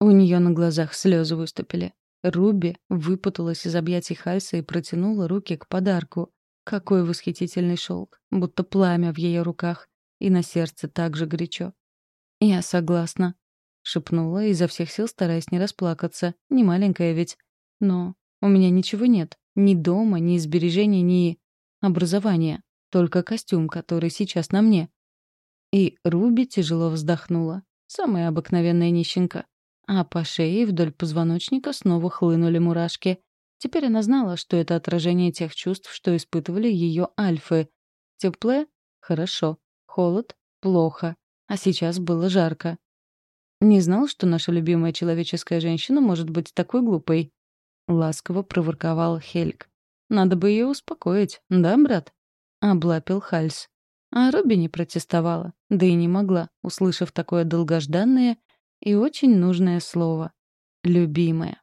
У нее на глазах слезы выступили. Руби выпуталась из объятий Хальса и протянула руки к подарку. Какой восхитительный шелк, будто пламя в ее руках, и на сердце так же горячо. «Я согласна», — шепнула, изо всех сил стараясь не расплакаться. Не маленькая ведь. Но у меня ничего нет. Ни дома, ни сбережений, ни образования. Только костюм, который сейчас на мне. И Руби тяжело вздохнула. Самая обыкновенная нищенка. А по шее вдоль позвоночника снова хлынули мурашки. Теперь она знала, что это отражение тех чувств, что испытывали ее альфы. Теплое — хорошо. Холод — плохо. А сейчас было жарко. «Не знал, что наша любимая человеческая женщина может быть такой глупой», — ласково проворковал Хельг. «Надо бы ее успокоить, да, брат?» — облапил Хальс. А Робби не протестовала, да и не могла, услышав такое долгожданное и очень нужное слово. «Любимая».